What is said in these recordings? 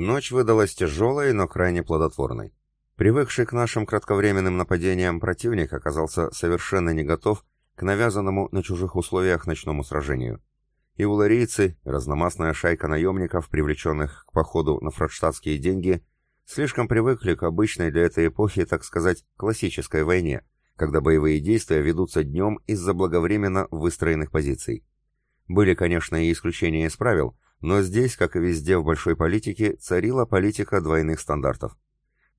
Ночь выдалась тяжелой, но крайне плодотворной. Привыкший к нашим кратковременным нападениям противник оказался совершенно не готов к навязанному на чужих условиях ночному сражению. И уларийцы, разномастная шайка наемников, привлеченных к походу на фрадштадтские деньги, слишком привыкли к обычной для этой эпохи, так сказать, классической войне, когда боевые действия ведутся днем из за благовременно выстроенных позиций. Были, конечно, и исключения из правил, но здесь, как и везде в большой политике, царила политика двойных стандартов.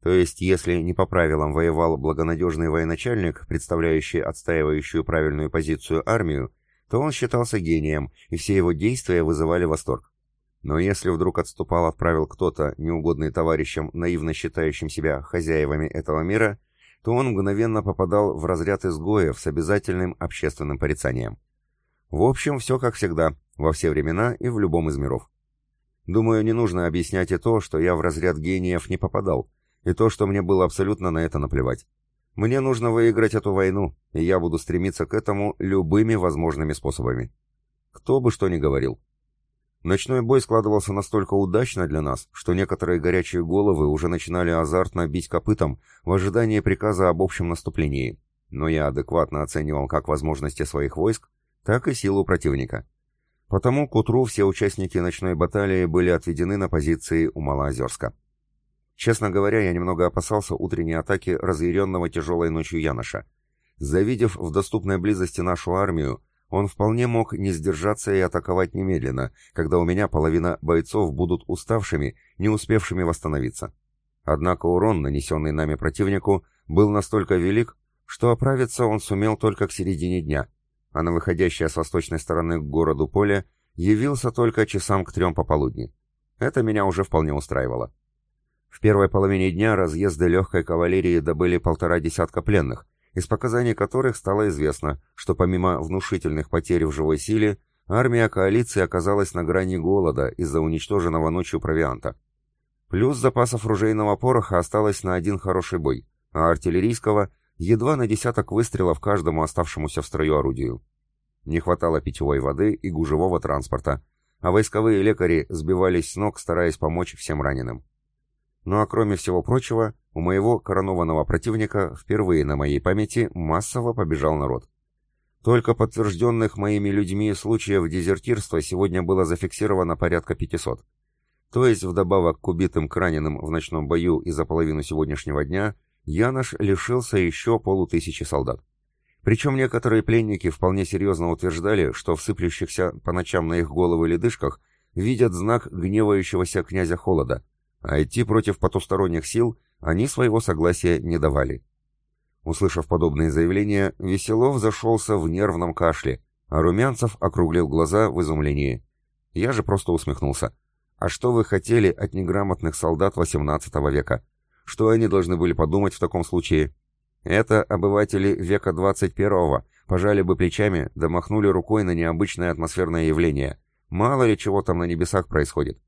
То есть, если не по правилам воевал благонадежный военачальник, представляющий отстаивающую правильную позицию армию, то он считался гением, и все его действия вызывали восторг. Но если вдруг отступал от правил кто-то, неугодный товарищам, наивно считающим себя хозяевами этого мира, то он мгновенно попадал в разряд изгоев с обязательным общественным порицанием. В общем, все как всегда, во все времена и в любом из миров. Думаю, не нужно объяснять и то, что я в разряд гениев не попадал, и то, что мне было абсолютно на это наплевать. Мне нужно выиграть эту войну, и я буду стремиться к этому любыми возможными способами. Кто бы что ни говорил. Ночной бой складывался настолько удачно для нас, что некоторые горячие головы уже начинали азартно бить копытом в ожидании приказа об общем наступлении. Но я адекватно оценивал как возможности своих войск, так и силу противника. Потому к утру все участники ночной баталии были отведены на позиции у Малоозерска. Честно говоря, я немного опасался утренней атаки разъяренного тяжелой ночью Яноша. Завидев в доступной близости нашу армию, он вполне мог не сдержаться и атаковать немедленно, когда у меня половина бойцов будут уставшими, не успевшими восстановиться. Однако урон, нанесенный нами противнику, был настолько велик, что оправиться он сумел только к середине дня, а на выходящее с восточной стороны к городу поле явился только часам к трем пополудни. Это меня уже вполне устраивало. В первой половине дня разъезды легкой кавалерии добыли полтора десятка пленных, из показаний которых стало известно, что помимо внушительных потерь в живой силе, армия коалиции оказалась на грани голода из-за уничтоженного ночью провианта. Плюс запасов ружейного пороха осталось на один хороший бой, а артиллерийского едва на десяток выстрелов каждому оставшемуся в строю орудию. Не хватало питьевой воды и гужевого транспорта, а войсковые лекари сбивались с ног, стараясь помочь всем раненым. Ну а кроме всего прочего, у моего коронованного противника впервые на моей памяти массово побежал народ. Только подтвержденных моими людьми случаев дезертирства сегодня было зафиксировано порядка 500. То есть вдобавок к убитым к раненым в ночном бою и за половину сегодняшнего дня, Янош лишился еще полутысячи солдат. Причем некоторые пленники вполне серьезно утверждали, что в сыплющихся по ночам на их головы ледышках видят знак гневающегося князя Холода, а идти против потусторонних сил они своего согласия не давали. Услышав подобные заявления, Веселов зашелся в нервном кашле, а Румянцев округлил глаза в изумлении. Я же просто усмехнулся. А что вы хотели от неграмотных солдат XVIII века? Что они должны были подумать в таком случае? Это обыватели века 21-го пожали бы плечами, да махнули рукой на необычное атмосферное явление. Мало ли чего там на небесах происходит.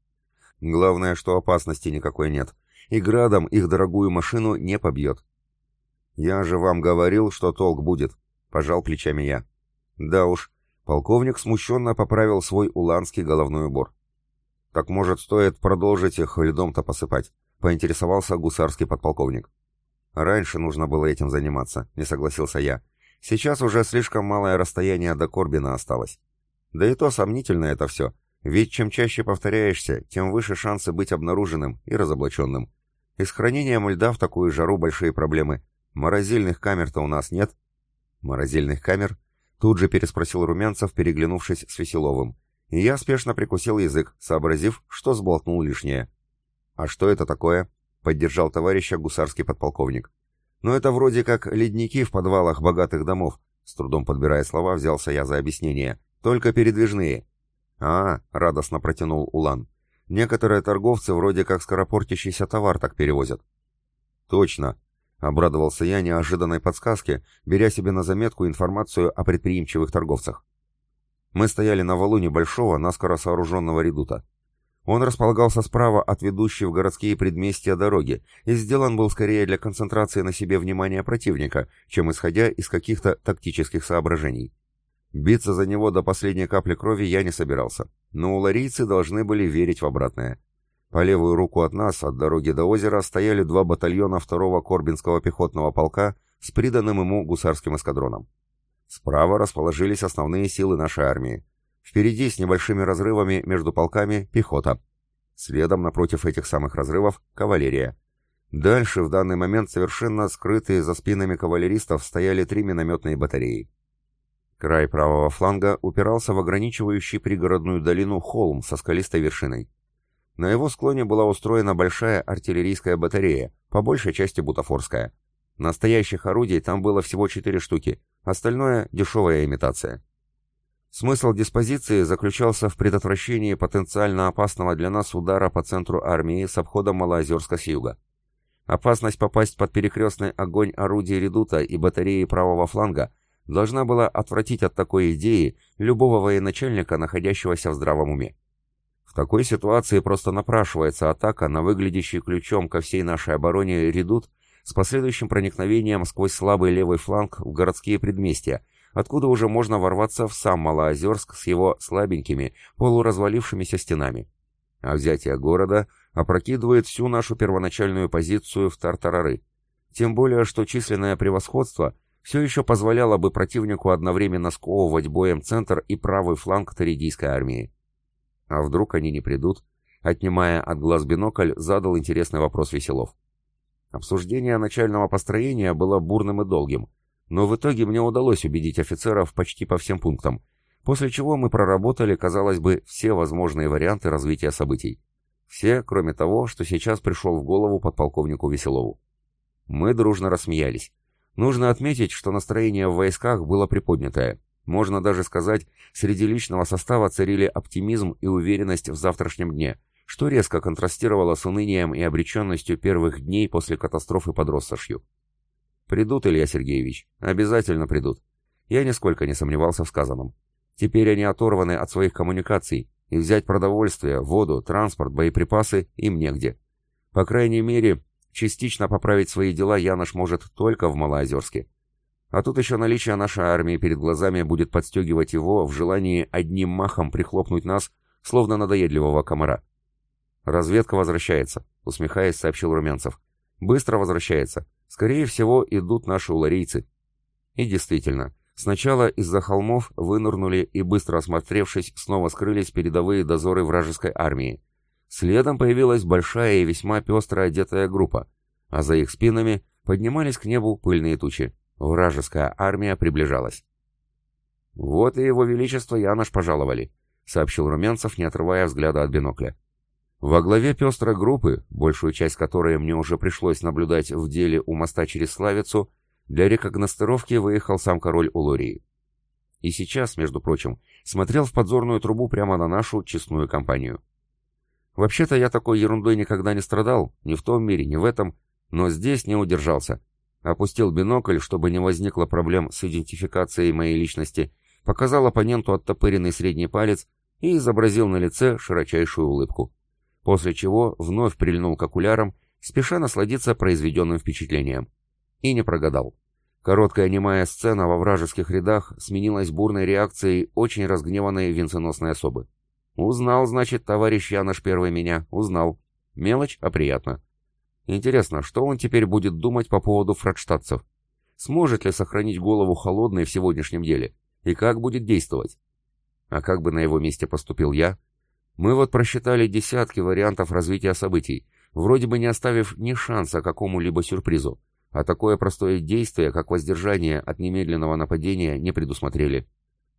Главное, что опасности никакой нет, и градом их дорогую машину не побьет. «Я же вам говорил, что толк будет», — пожал плечами я. «Да уж», — полковник смущенно поправил свой уланский головной убор. «Так, может, стоит продолжить их льдом-то посыпать?» — поинтересовался гусарский подполковник. «Раньше нужно было этим заниматься», — не согласился я. «Сейчас уже слишком малое расстояние до Корбина осталось. Да и то сомнительно это все. Ведь чем чаще повторяешься, тем выше шансы быть обнаруженным и разоблаченным. И с хранением льда в такую жару большие проблемы. Морозильных камер-то у нас нет. Морозильных камер? Тут же переспросил Румянцев, переглянувшись с Веселовым. И я спешно прикусил язык, сообразив, что сболтнул лишнее. «А что это такое?» — поддержал товарища гусарский подполковник. «Ну это вроде как ледники в подвалах богатых домов», — с трудом подбирая слова, взялся я за объяснение. «Только передвижные. «А, — радостно протянул Улан, — некоторые торговцы вроде как скоропортящийся товар так перевозят». «Точно!» — обрадовался я неожиданной подсказке, беря себе на заметку информацию о предприимчивых торговцах. Мы стояли на валу небольшого, наскоро сооруженного редута. Он располагался справа от ведущей в городские предместья дороги и сделан был скорее для концентрации на себе внимания противника, чем исходя из каких-то тактических соображений. Биться за него до последней капли крови я не собирался, но уларийцы должны были верить в обратное. По левую руку от нас, от дороги до озера, стояли два батальона второго Корбинского пехотного полка с приданным ему гусарским эскадроном. Справа расположились основные силы нашей армии. Впереди с небольшими разрывами между полками пехота. Следом напротив этих самых разрывов кавалерия. Дальше в данный момент совершенно скрытые за спинами кавалеристов стояли три минометные батареи. Край правого фланга упирался в ограничивающий пригородную долину холм со скалистой вершиной. На его склоне была устроена большая артиллерийская батарея, по большей части бутафорская. Настоящих орудий там было всего четыре штуки, остальное – дешевая имитация. Смысл диспозиции заключался в предотвращении потенциально опасного для нас удара по центру армии с обходом Малоозерска с юга. Опасность попасть под перекрестный огонь орудий редута и батареи правого фланга должна была отвратить от такой идеи любого военачальника, находящегося в здравом уме. В такой ситуации просто напрашивается атака на выглядящий ключом ко всей нашей обороне редут с последующим проникновением сквозь слабый левый фланг в городские предместья, откуда уже можно ворваться в сам Малоозерск с его слабенькими, полуразвалившимися стенами. А взятие города опрокидывает всю нашу первоначальную позицию в Тартарары. Тем более, что численное превосходство все еще позволяло бы противнику одновременно сковывать боем центр и правый фланг Таридийской армии. А вдруг они не придут? Отнимая от глаз бинокль, задал интересный вопрос Веселов. Обсуждение начального построения было бурным и долгим, но в итоге мне удалось убедить офицеров почти по всем пунктам, после чего мы проработали, казалось бы, все возможные варианты развития событий. Все, кроме того, что сейчас пришел в голову подполковнику Веселову. Мы дружно рассмеялись. Нужно отметить, что настроение в войсках было приподнятое. Можно даже сказать, среди личного состава царили оптимизм и уверенность в завтрашнем дне, что резко контрастировало с унынием и обреченностью первых дней после катастрофы под Россошью. «Придут, Илья Сергеевич, обязательно придут». Я нисколько не сомневался в сказанном. Теперь они оторваны от своих коммуникаций, и взять продовольствие, воду, транспорт, боеприпасы им негде. По крайней мере, частично поправить свои дела Янош может только в Малоозерске. А тут еще наличие нашей армии перед глазами будет подстегивать его в желании одним махом прихлопнуть нас, словно надоедливого комара. «Разведка возвращается», — усмехаясь, сообщил Румянцев. «Быстро возвращается. Скорее всего, идут наши уларийцы». И действительно, Сначала из-за холмов вынырнули и, быстро осмотревшись, снова скрылись передовые дозоры вражеской армии. Следом появилась большая и весьма пестро одетая группа, а за их спинами поднимались к небу пыльные тучи. Вражеская армия приближалась. «Вот и его величество Янош пожаловали», — сообщил Румянцев, не отрывая взгляда от бинокля. Во главе пестрой группы, большую часть которой мне уже пришлось наблюдать в деле у моста через Славицу, для рекогностировки выехал сам король Улурии. И сейчас, между прочим, смотрел в подзорную трубу прямо на нашу честную компанию. Вообще-то я такой ерундой никогда не страдал, ни в том мире, ни в этом, но здесь не удержался. Опустил бинокль, чтобы не возникло проблем с идентификацией моей личности, показал оппоненту оттопыренный средний палец и изобразил на лице широчайшую улыбку. После чего вновь прильнул к окулярам, спеша насладиться произведенным впечатлением. И не прогадал. Короткая немая сцена во вражеских рядах сменилась бурной реакцией очень разгневанной венценосной особы. «Узнал, значит, товарищ Янош первый меня, узнал. Мелочь, а приятно. Интересно, что он теперь будет думать по поводу фрадштадтцев? Сможет ли сохранить голову холодной в сегодняшнем деле? И как будет действовать? А как бы на его месте поступил я? Мы вот просчитали десятки вариантов развития событий, вроде бы не оставив ни шанса какому-либо сюрпризу. А такое простое действие, как воздержание от немедленного нападения, не предусмотрели.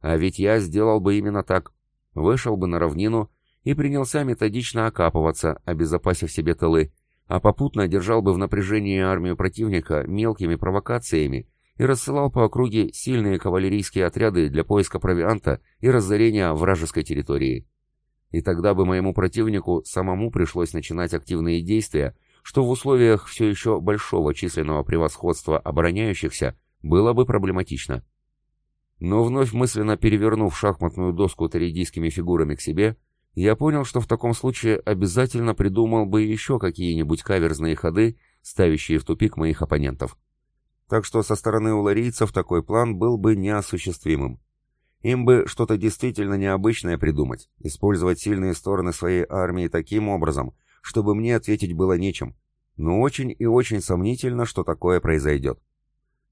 А ведь я сделал бы именно так. Вышел бы на равнину и принялся методично окапываться, обезопасив себе тылы, а попутно держал бы в напряжении армию противника мелкими провокациями и рассылал по округе сильные кавалерийские отряды для поиска провианта и разорения вражеской территории. И тогда бы моему противнику самому пришлось начинать активные действия, что в условиях все еще большого численного превосходства обороняющихся было бы проблематично. Но вновь мысленно перевернув шахматную доску таридийскими фигурами к себе, я понял, что в таком случае обязательно придумал бы еще какие-нибудь каверзные ходы, ставящие в тупик моих оппонентов. Так что со стороны уларийцев такой план был бы неосуществимым. Им бы что-то действительно необычное придумать, использовать сильные стороны своей армии таким образом, чтобы мне ответить было нечем, но очень и очень сомнительно, что такое произойдет.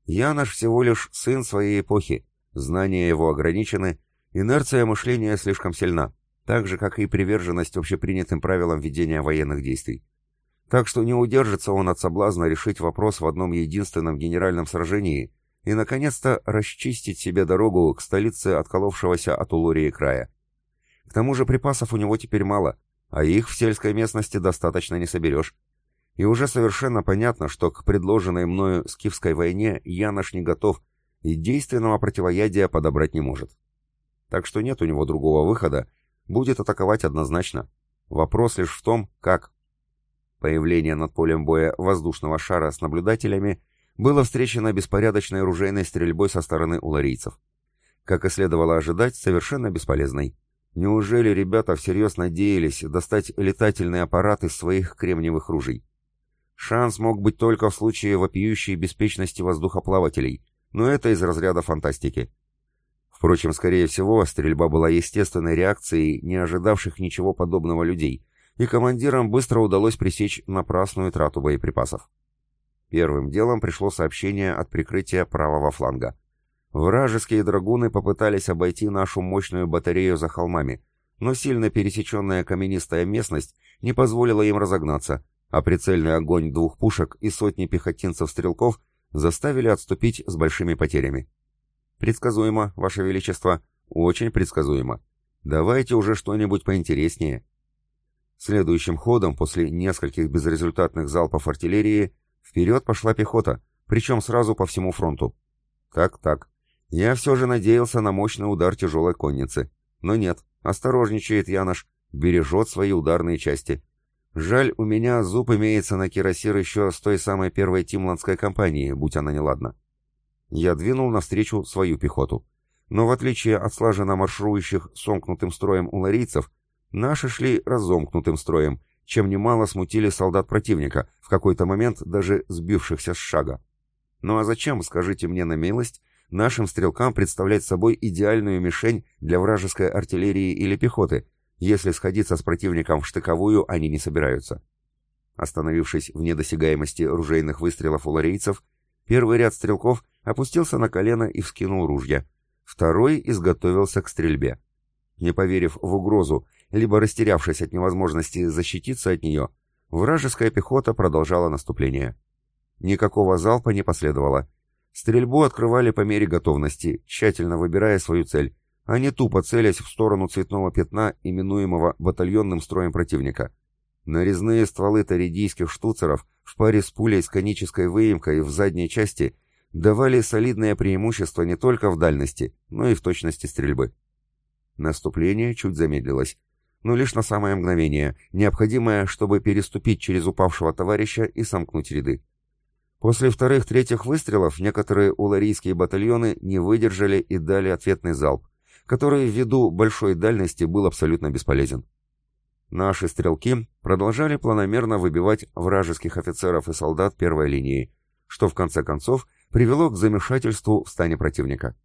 Я наш всего лишь сын своей эпохи, знания его ограничены, инерция мышления слишком сильна, так же, как и приверженность общепринятым правилам ведения военных действий. Так что не удержится он от соблазна решить вопрос в одном единственном генеральном сражении и, наконец-то, расчистить себе дорогу к столице отколовшегося от Улурии края. К тому же припасов у него теперь мало, а их в сельской местности достаточно не соберешь. И уже совершенно понятно, что к предложенной мною скифской войне Янош не готов и действенного противоядия подобрать не может. Так что нет у него другого выхода, будет атаковать однозначно. Вопрос лишь в том, как. Появление над полем боя воздушного шара с наблюдателями было встречено беспорядочной ружейной стрельбой со стороны уларийцев. Как и следовало ожидать, совершенно бесполезной. Неужели ребята всерьез надеялись достать летательный аппарат из своих кремниевых ружей? Шанс мог быть только в случае вопиющей беспечности воздухоплавателей, но это из разряда фантастики. Впрочем, скорее всего, стрельба была естественной реакцией не ожидавших ничего подобного людей, и командирам быстро удалось пресечь напрасную трату боеприпасов. Первым делом пришло сообщение от прикрытия правого фланга. Вражеские драгуны попытались обойти нашу мощную батарею за холмами, но сильно пересеченная каменистая местность не позволила им разогнаться, а прицельный огонь двух пушек и сотни пехотинцев-стрелков заставили отступить с большими потерями. Предсказуемо, Ваше Величество, очень предсказуемо. Давайте уже что-нибудь поинтереснее. Следующим ходом, после нескольких безрезультатных залпов артиллерии, вперед пошла пехота, причем сразу по всему фронту. Так-так, я все же надеялся на мощный удар тяжелой конницы. Но нет, осторожничает Янош, бережет свои ударные части. Жаль, у меня зуб имеется на кирасир еще с той самой первой Тимландской компании, будь она неладна. Я двинул навстречу свою пехоту. Но в отличие от слаженно марширующих сомкнутым строем уларийцев, наши шли разомкнутым строем, чем немало смутили солдат противника, в какой-то момент даже сбившихся с шага. Ну а зачем, скажите мне на милость, нашим стрелкам представлять собой идеальную мишень для вражеской артиллерии или пехоты, если сходиться с противником в штыковую они не собираются. Остановившись в недосягаемости ружейных выстрелов у ларейцев, первый ряд стрелков опустился на колено и вскинул ружья. Второй изготовился к стрельбе. Не поверив в угрозу, либо растерявшись от невозможности защититься от нее, вражеская пехота продолжала наступление. Никакого залпа не последовало, Стрельбу открывали по мере готовности, тщательно выбирая свою цель, а не тупо целясь в сторону цветного пятна, именуемого батальонным строем противника. Нарезные стволы таридийских штуцеров в паре с пулей с конической выемкой в задней части давали солидное преимущество не только в дальности, но и в точности стрельбы. Наступление чуть замедлилось, но лишь на самое мгновение, необходимое, чтобы переступить через упавшего товарища и сомкнуть ряды. После вторых-третьих выстрелов некоторые уларийские батальоны не выдержали и дали ответный залп, который ввиду большой дальности был абсолютно бесполезен. Наши стрелки продолжали планомерно выбивать вражеских офицеров и солдат первой линии, что в конце концов привело к замешательству в стане противника.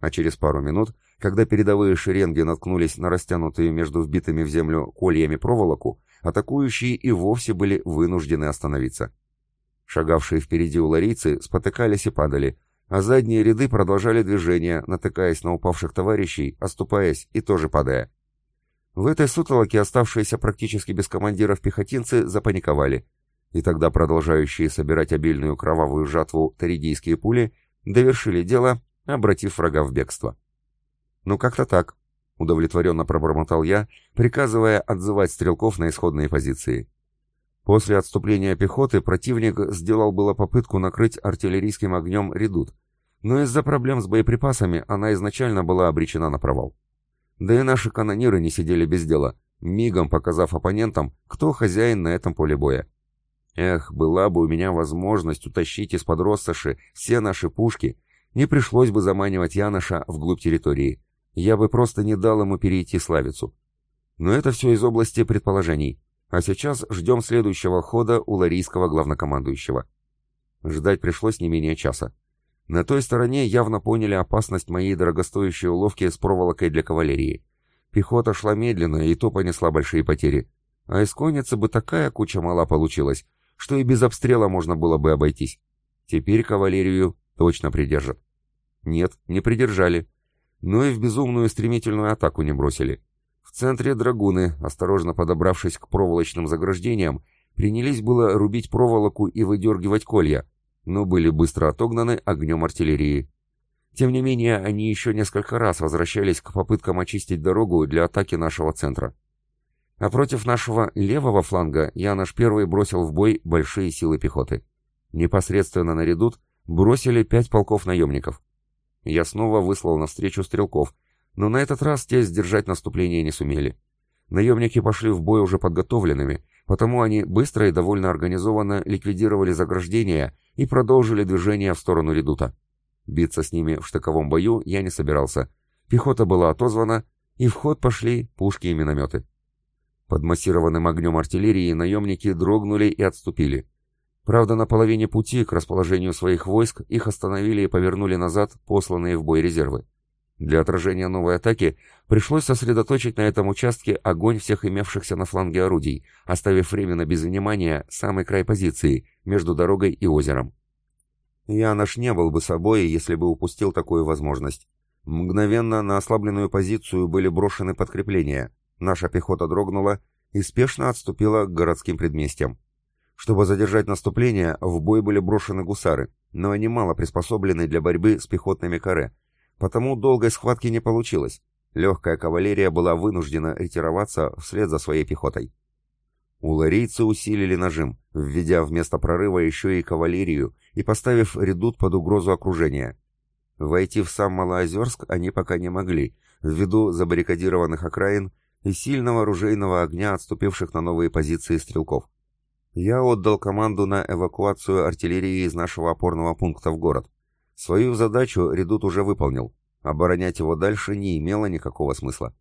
А через пару минут, когда передовые шеренги наткнулись на растянутые между вбитыми в землю кольями проволоку, атакующие и вовсе были вынуждены остановиться. Шагавшие впереди уларийцы спотыкались и падали, а задние ряды продолжали движение, натыкаясь на упавших товарищей, оступаясь и тоже падая. В этой сутолоке оставшиеся практически без командиров пехотинцы запаниковали, и тогда продолжающие собирать обильную кровавую жатву таридийские пули довершили дело, обратив врага в бегство. «Ну как-то так», — удовлетворенно пробормотал я, приказывая отзывать стрелков на исходные позиции. После отступления пехоты противник сделал было попытку накрыть артиллерийским огнем редут, но из-за проблем с боеприпасами она изначально была обречена на провал. Да и наши канониры не сидели без дела, мигом показав оппонентам, кто хозяин на этом поле боя. Эх, была бы у меня возможность утащить из-под Россоши все наши пушки, не пришлось бы заманивать Яноша вглубь территории. Я бы просто не дал ему перейти Славицу. Но это все из области предположений. А сейчас ждем следующего хода у ларийского главнокомандующего. Ждать пришлось не менее часа. На той стороне явно поняли опасность моей дорогостоящей уловки с проволокой для кавалерии. Пехота шла медленно и то понесла большие потери. А из конницы бы такая куча мала получилась, что и без обстрела можно было бы обойтись. Теперь кавалерию точно придержат. Нет, не придержали. Но и в безумную стремительную атаку не бросили. В центре драгуны, осторожно подобравшись к проволочным заграждениям, принялись было рубить проволоку и выдергивать колья, но были быстро отогнаны огнем артиллерии. Тем не менее, они еще несколько раз возвращались к попыткам очистить дорогу для атаки нашего центра. А против нашего левого фланга я наш первый бросил в бой большие силы пехоты. Непосредственно на редут бросили пять полков наемников. Я снова выслал навстречу стрелков, но на этот раз те сдержать наступление не сумели. Наемники пошли в бой уже подготовленными, потому они быстро и довольно организованно ликвидировали заграждения и продолжили движение в сторону редута. Биться с ними в штыковом бою я не собирался. Пехота была отозвана, и в ход пошли пушки и минометы. Под массированным огнем артиллерии наемники дрогнули и отступили. Правда, на половине пути к расположению своих войск их остановили и повернули назад посланные в бой резервы. Для отражения новой атаки пришлось сосредоточить на этом участке огонь всех имевшихся на фланге орудий, оставив временно без внимания самый край позиции, между дорогой и озером. Я наш не был бы собой, если бы упустил такую возможность. Мгновенно на ослабленную позицию были брошены подкрепления. Наша пехота дрогнула и спешно отступила к городским предместьям. Чтобы задержать наступление, в бой были брошены гусары, но они мало приспособлены для борьбы с пехотными каре, потому долгой схватки не получилось. Легкая кавалерия была вынуждена ретироваться вслед за своей пехотой. Уларийцы усилили нажим, введя вместо прорыва еще и кавалерию и поставив редут под угрозу окружения. Войти в сам Малоозерск они пока не могли, ввиду забаррикадированных окраин и сильного оружейного огня отступивших на новые позиции стрелков. Я отдал команду на эвакуацию артиллерии из нашего опорного пункта в город. Свою задачу редут уже выполнил. Оборонять его дальше не имело никакого смысла.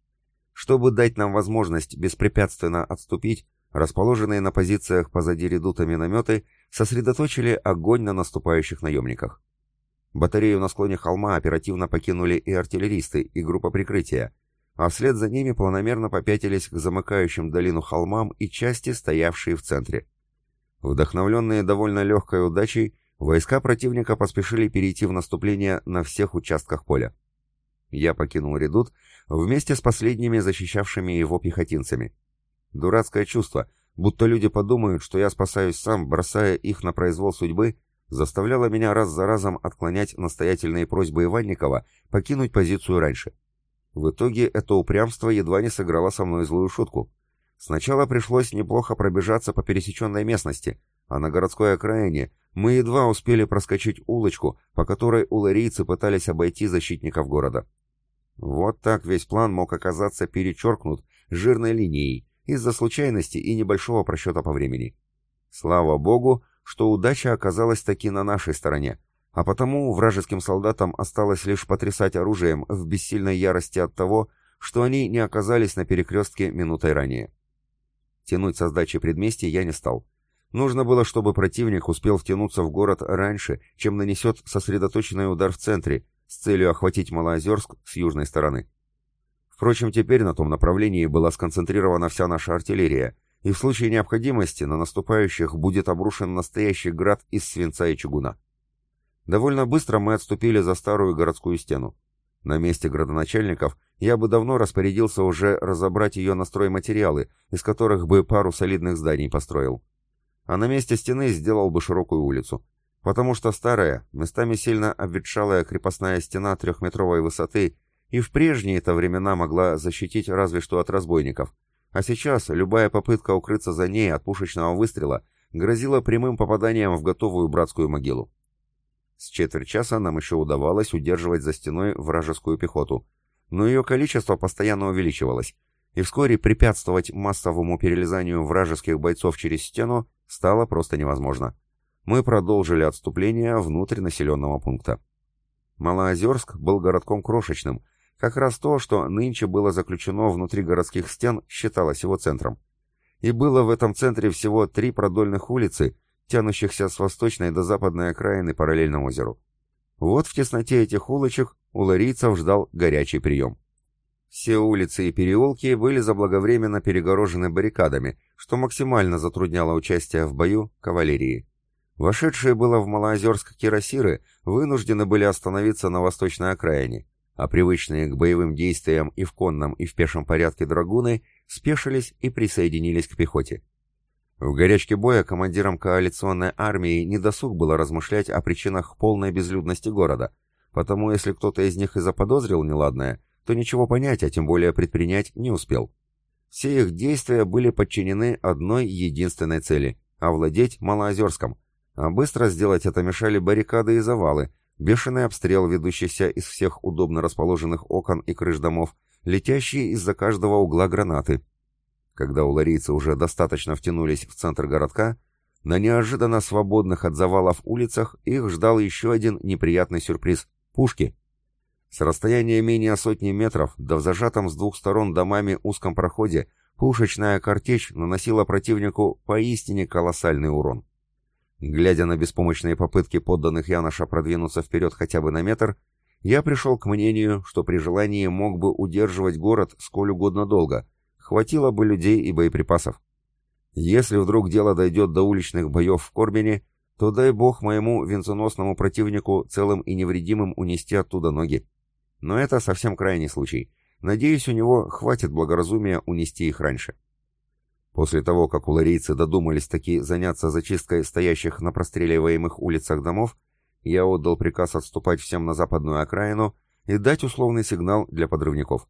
Чтобы дать нам возможность беспрепятственно отступить, расположенные на позициях позади редута минометы сосредоточили огонь на наступающих наемниках. Батарею на склоне холма оперативно покинули и артиллеристы, и группа прикрытия, а вслед за ними планомерно попятились к замыкающим долину холмам и части, стоявшие в центре. Вдохновленные довольно легкой удачей, войска противника поспешили перейти в наступление на всех участках поля. Я покинул редут вместе с последними защищавшими его пехотинцами. Дурацкое чувство, будто люди подумают, что я спасаюсь сам, бросая их на произвол судьбы, заставляло меня раз за разом отклонять настоятельные просьбы Иванникова покинуть позицию раньше. В итоге это упрямство едва не сыграло со мной злую шутку. Сначала пришлось неплохо пробежаться по пересеченной местности, а на городской окраине мы едва успели проскочить улочку, по которой уларийцы пытались обойти защитников города. Вот так весь план мог оказаться перечеркнут жирной линией из-за случайности и небольшого просчета по времени. Слава богу, что удача оказалась таки на нашей стороне, а потому вражеским солдатам осталось лишь потрясать оружием в бессильной ярости от того, что они не оказались на перекрестке минутой ранее. Тянуть со сдачи предместья я не стал. Нужно было, чтобы противник успел втянуться в город раньше, чем нанесет сосредоточенный удар в центре, с целью охватить Малоозерск с южной стороны. Впрочем, теперь на том направлении была сконцентрирована вся наша артиллерия, и в случае необходимости на наступающих будет обрушен настоящий град из свинца и чугуна. Довольно быстро мы отступили за старую городскую стену. На месте градоначальников я бы давно распорядился уже разобрать ее на стройматериалы, из которых бы пару солидных зданий построил. А на месте стены сделал бы широкую улицу. Потому что старая, местами сильно обветшалая крепостная стена трехметровой высоты и в прежние-то времена могла защитить разве что от разбойников. А сейчас любая попытка укрыться за ней от пушечного выстрела грозила прямым попаданием в готовую братскую могилу. С четверть часа нам еще удавалось удерживать за стеной вражескую пехоту, но ее количество постоянно увеличивалось, и вскоре препятствовать массовому перелезанию вражеских бойцов через стену стало просто невозможно. Мы продолжили отступление внутрь населенного пункта. Малоозерск был городком крошечным, как раз то, что нынче было заключено внутри городских стен, считалось его центром. И было в этом центре всего три продольных улицы тянущихся с восточной до западной окраины параллельно озеру. Вот в тесноте этих улочек у ларийцев ждал горячий прием. Все улицы и переулки были заблаговременно перегорожены баррикадами, что максимально затрудняло участие в бою кавалерии. Вошедшие было в Малоозерск кирасиры вынуждены были остановиться на восточной окраине, а привычные к боевым действиям и в конном, и в пешем порядке драгуны спешились и присоединились к пехоте. В горячке боя командирам коалиционной армии не досуг было размышлять о причинах полной безлюдности города, потому если кто-то из них и заподозрил неладное, то ничего понять, а тем более предпринять не успел. Все их действия были подчинены одной единственной цели – овладеть Малоозерском, а быстро сделать это мешали баррикады и завалы, бешеный обстрел, ведущийся из всех удобно расположенных окон и крыш домов, летящие из-за каждого угла гранаты. Когда уларийцы уже достаточно втянулись в центр городка, на неожиданно свободных от завалов улицах их ждал еще один неприятный сюрприз – пушки – с расстояния менее сотни метров, да в зажатом с двух сторон домами узком проходе, пушечная картечь наносила противнику поистине колоссальный урон. Глядя на беспомощные попытки подданных Яноша продвинуться вперед хотя бы на метр, я пришел к мнению, что при желании мог бы удерживать город сколь угодно долго, хватило бы людей и боеприпасов. Если вдруг дело дойдет до уличных боев в Корбине, то дай бог моему венценосному противнику целым и невредимым унести оттуда ноги. Но это совсем крайний случай. Надеюсь, у него хватит благоразумия унести их раньше. После того, как уларийцы додумались таки заняться зачисткой стоящих на простреливаемых улицах домов, я отдал приказ отступать всем на западную окраину и дать условный сигнал для подрывников.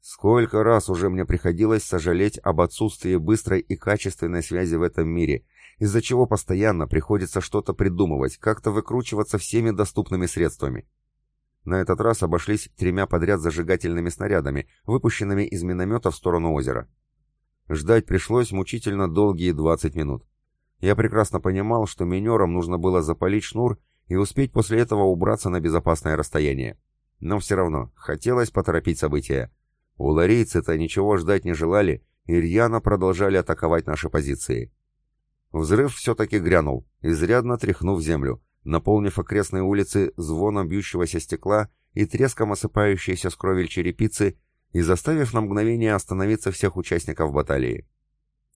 Сколько раз уже мне приходилось сожалеть об отсутствии быстрой и качественной связи в этом мире, из-за чего постоянно приходится что-то придумывать, как-то выкручиваться всеми доступными средствами. На этот раз обошлись тремя подряд зажигательными снарядами, выпущенными из миномета в сторону озера. Ждать пришлось мучительно долгие 20 минут. Я прекрасно понимал, что минерам нужно было запалить шнур и успеть после этого убраться на безопасное расстояние. Но все равно, хотелось поторопить события. Уларийцы-то ничего ждать не желали, и рьяно продолжали атаковать наши позиции. Взрыв все-таки грянул, изрядно тряхнув землю, наполнив окрестные улицы звоном бьющегося стекла и треском осыпающейся с кровель черепицы и заставив на мгновение остановиться всех участников баталии.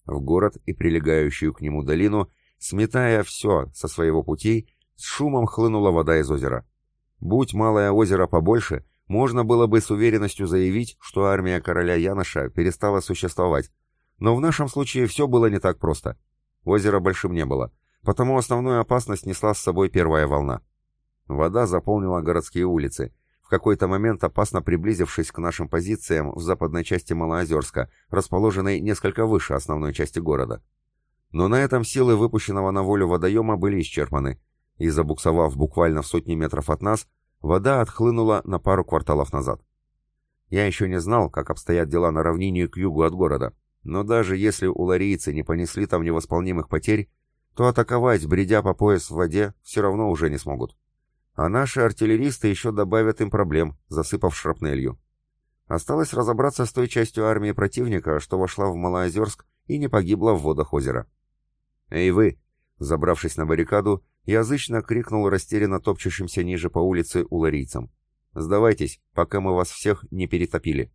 В город и прилегающую к нему долину, сметая все со своего пути, с шумом хлынула вода из озера. Будь малое озеро побольше, можно было бы с уверенностью заявить, что армия короля Яноша перестала существовать, но в нашем случае все было не так просто. Озера большим не было — Потому основную опасность несла с собой первая волна. Вода заполнила городские улицы, в какой-то момент опасно приблизившись к нашим позициям в западной части Малоозерска, расположенной несколько выше основной части города. Но на этом силы выпущенного на волю водоема были исчерпаны, и, забуксовав буквально в сотни метров от нас, вода отхлынула на пару кварталов назад. Я еще не знал, как обстоят дела на равнине к югу от города, но даже если уларийцы не понесли там невосполнимых потерь, то атаковать, бредя по пояс в воде, все равно уже не смогут. А наши артиллеристы еще добавят им проблем, засыпав шрапнелью. Осталось разобраться с той частью армии противника, что вошла в Малоозерск и не погибла в водах озера. «Эй вы!» Забравшись на баррикаду, язычно крикнул растерянно топчущимся ниже по улице уларийцам. «Сдавайтесь, пока мы вас всех не перетопили».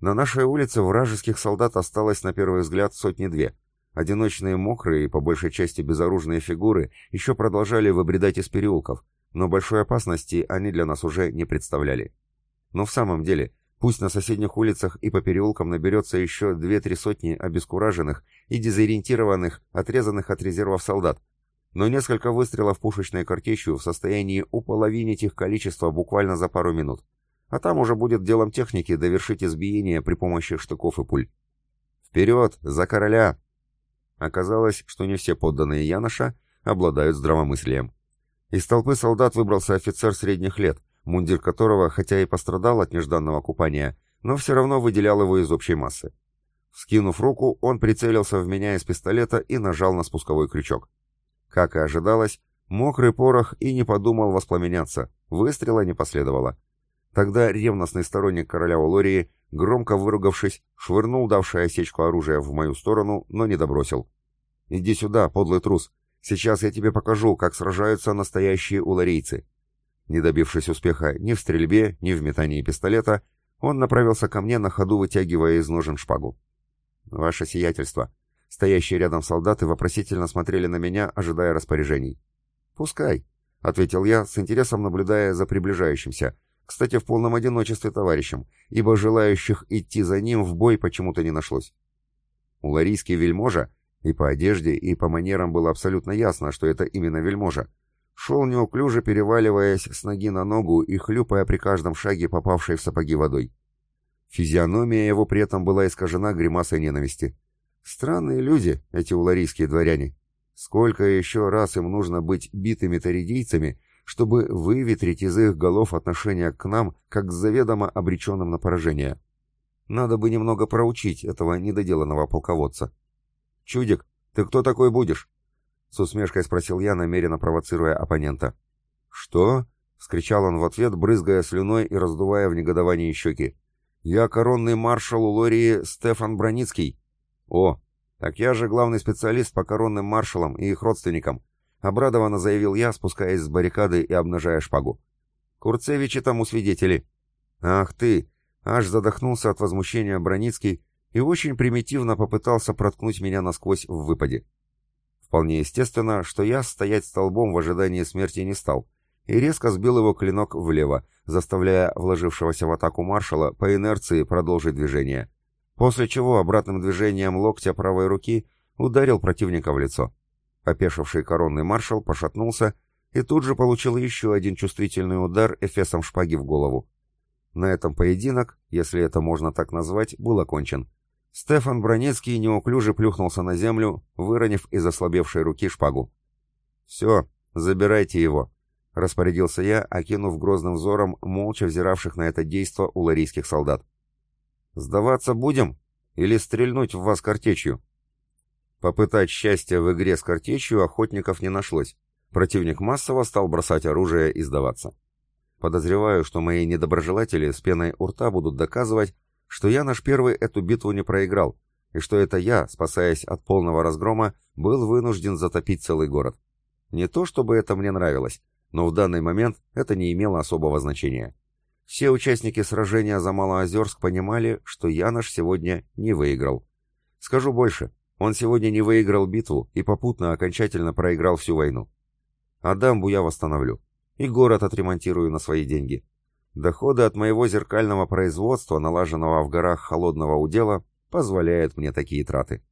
На нашей улице вражеских солдат осталось на первый взгляд сотни-две, Одиночные мокрые и по большей части безоружные фигуры еще продолжали выбредать из переулков, но большой опасности они для нас уже не представляли. Но в самом деле, пусть на соседних улицах и по переулкам наберется еще две-три сотни обескураженных и дезориентированных, отрезанных от резервов солдат, но несколько выстрелов пушечной картечью в состоянии уполовинить их количество буквально за пару минут. А там уже будет делом техники довершить избиение при помощи штыков и пуль. «Вперед! За короля!» Оказалось, что не все подданные Яноша обладают здравомыслием. Из толпы солдат выбрался офицер средних лет, мундир которого, хотя и пострадал от нежданного купания, но все равно выделял его из общей массы. Скинув руку, он прицелился в меня из пистолета и нажал на спусковой крючок. Как и ожидалось, мокрый порох и не подумал воспламеняться, выстрела не последовало. Тогда ревностный сторонник короля Улории громко выругавшись, швырнул давшее осечку оружия в мою сторону, но не добросил. «Иди сюда, подлый трус. Сейчас я тебе покажу, как сражаются настоящие уларейцы». Не добившись успеха ни в стрельбе, ни в метании пистолета, Он направился ко мне на ходу, вытягивая из ножен шпагу. «Ваше сиятельство». Стоящие рядом солдаты вопросительно смотрели на меня, ожидая распоряжений. «Пускай», — ответил я, с интересом наблюдая за приближающимся, кстати, в полном одиночестве товарищем, ибо желающих идти за ним в бой почему-то не нашлось. Уларийский вельможа, и по одежде, и по манерам было абсолютно ясно, что это именно вельможа, шел неуклюже переваливаясь с ноги на ногу и хлюпая при каждом шаге попавшей в сапоги водой. Физиономия его при этом была искажена гримасой ненависти. Странные люди, эти уларийские дворяне. Сколько еще раз им нужно быть битыми таридийцами, чтобы выветрить из их голов отношение к нам, как к заведомо обреченным на поражение. Надо бы немного проучить этого недоделанного полководца. «Чудик, ты кто такой будешь?» С усмешкой спросил я, намеренно провоцируя оппонента. «Что?» — вскричал он в ответ, брызгая слюной и раздувая в негодовании щеки. «Я коронный маршал Улории Стефан Броницкий». «О, так я же главный специалист по коронным маршалам и их родственникам», — обрадованно заявил я, спускаясь с баррикады и обнажая шпагу. «Курцевичи тому свидетели». «Ах ты!» — аж задохнулся от возмущения Броницкий и очень примитивно попытался проткнуть меня насквозь в выпаде. Вполне естественно, что я стоять столбом в ожидании смерти не стал, и резко сбил его клинок влево, заставляя вложившегося в атаку маршала по инерции продолжить движение, после чего обратным движением локтя правой руки ударил противника в лицо. Опешивший коронный маршал пошатнулся и тут же получил еще один чувствительный удар эфесом шпаги в голову. На этом поединок, если это можно так назвать, был окончен. Стефан Бронецкий неуклюже плюхнулся на землю, выронив из ослабевшей руки шпагу. «Все, забирайте его», — распорядился я, окинув грозным взором молча взиравших на это действо уларийских солдат. «Сдаваться будем? Или стрельнуть в вас картечью?» Попытать счастье в игре с картечью охотников не нашлось. Противник массово стал бросать оружие и сдаваться. Подозреваю, что мои недоброжелатели с пеной у рта будут доказывать, что я наш первый эту битву не проиграл, и что это я, спасаясь от полного разгрома, был вынужден затопить целый город. Не то чтобы это мне нравилось, но в данный момент это не имело особого значения. Все участники сражения за Малоозерск понимали, что Янош сегодня не выиграл. Скажу больше, он сегодня не выиграл битву и попутно окончательно проиграл всю войну. А дамбу я восстановлю. И город отремонтирую на свои деньги. Доходы от моего зеркального производства, налаженного в горах холодного удела, позволяют мне такие траты.